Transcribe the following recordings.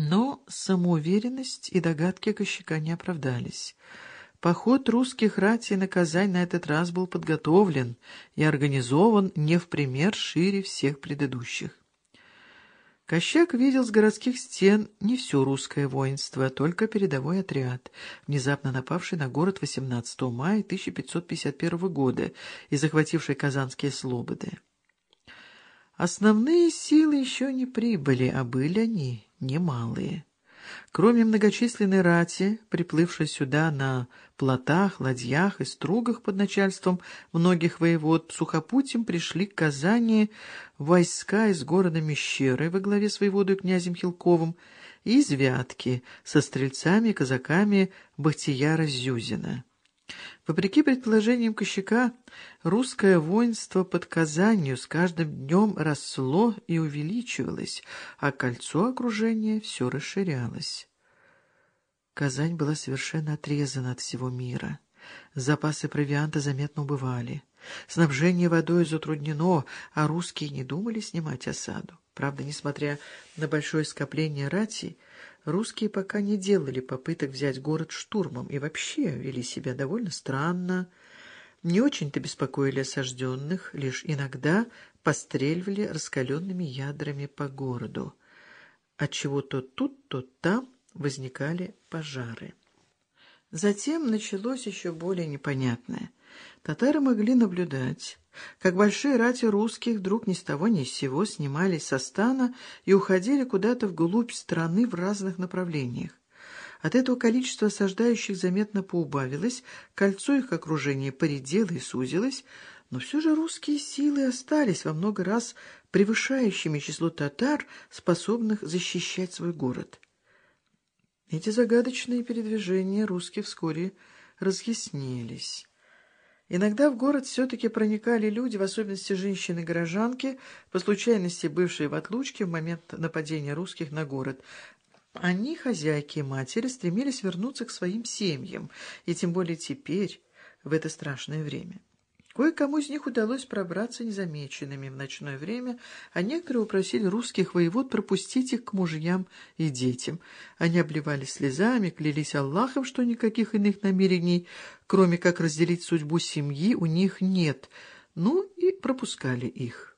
Но самоуверенность и догадки Кощака не оправдались. Поход русских ратей на Казань на этот раз был подготовлен и организован не в пример шире всех предыдущих. Кощак видел с городских стен не все русское воинство, а только передовой отряд, внезапно напавший на город 18 мая 1551 года и захвативший казанские слободы. Основные силы еще не прибыли, а были они немалые. Кроме многочисленной рати, приплывшей сюда на плотах, ладьях и стругах под начальством многих воевод, сухопутем пришли к Казани войска из города Мещеры во главе с воеводой князем Хилковым и из Вятки со стрельцами и казаками Бахтияра Зюзина. Вопреки предположениям Кощака, русское воинство под Казанью с каждым днем росло и увеличивалось, а кольцо окружения все расширялось. Казань была совершенно отрезана от всего мира. Запасы провианта заметно убывали. Снабжение водой затруднено, а русские не думали снимать осаду. Правда, несмотря на большое скопление рати, русские пока не делали попыток взять город штурмом и вообще вели себя довольно странно. Не очень-то беспокоили осажденных, лишь иногда постреливали раскаленными ядрами по городу. Отчего то тут, то там возникали пожары. Затем началось еще более непонятное. Татары могли наблюдать, как большие рати русских вдруг ни с того ни с сего снимались со стана и уходили куда-то вглубь страны в разных направлениях. От этого количество осаждающих заметно поубавилось, кольцо их окружения поредело и сузилось, но все же русские силы остались во много раз превышающими число татар, способных защищать свой город. Эти загадочные передвижения русских вскоре разъяснились. Иногда в город все-таки проникали люди, в особенности женщины-горожанки, по случайности бывшие в отлучке в момент нападения русских на город. Они, хозяйки и матери, стремились вернуться к своим семьям, и тем более теперь, в это страшное время. Кое-кому из них удалось пробраться незамеченными в ночное время, а некоторые упросили русских воевод пропустить их к мужьям и детям. Они обливались слезами, клялись Аллахом, что никаких иных намерений, кроме как разделить судьбу семьи, у них нет, ну и пропускали их.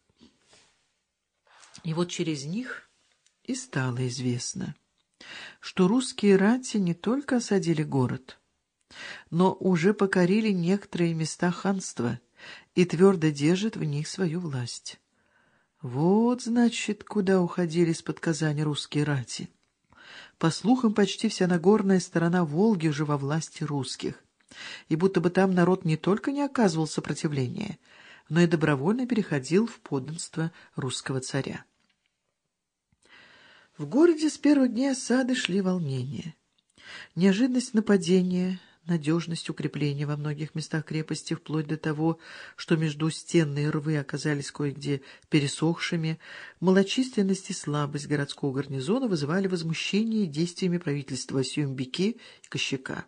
И вот через них и стало известно, что русские рати не только осадили город, но уже покорили некоторые места ханства — и твердо держит в них свою власть. Вот, значит, куда уходили из-под Казани русские рати. По слухам, почти вся Нагорная сторона Волги уже во власти русских, и будто бы там народ не только не оказывал сопротивления, но и добровольно переходил в подданство русского царя. В городе с первых дней осады шли волнения. Неожиданность нападения, надежность укрепления во многих местах крепости, вплоть до того, что между стенные рвы оказались кое-где пересохшими, малочисленность и слабость городского гарнизона вызывали возмущение действиями правительства Сюмбики и Кощака.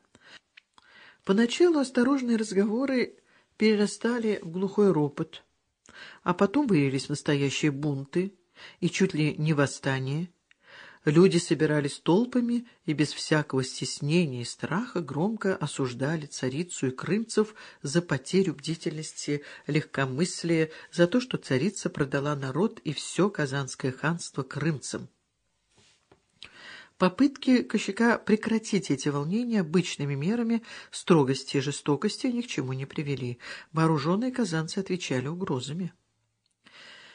Поначалу осторожные разговоры перерастали в глухой ропот, а потом выявились настоящие бунты и чуть ли не восстания, Люди собирались толпами и без всякого стеснения и страха громко осуждали царицу и крымцев за потерю бдительности, легкомыслия, за то, что царица продала народ и все Казанское ханство крымцам. Попытки Кощака прекратить эти волнения обычными мерами строгости и жестокости ни к чему не привели. Вооруженные казанцы отвечали угрозами.